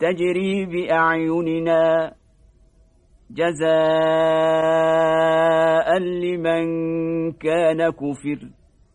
تجري بأعيننا جزاء لمن كان كفر.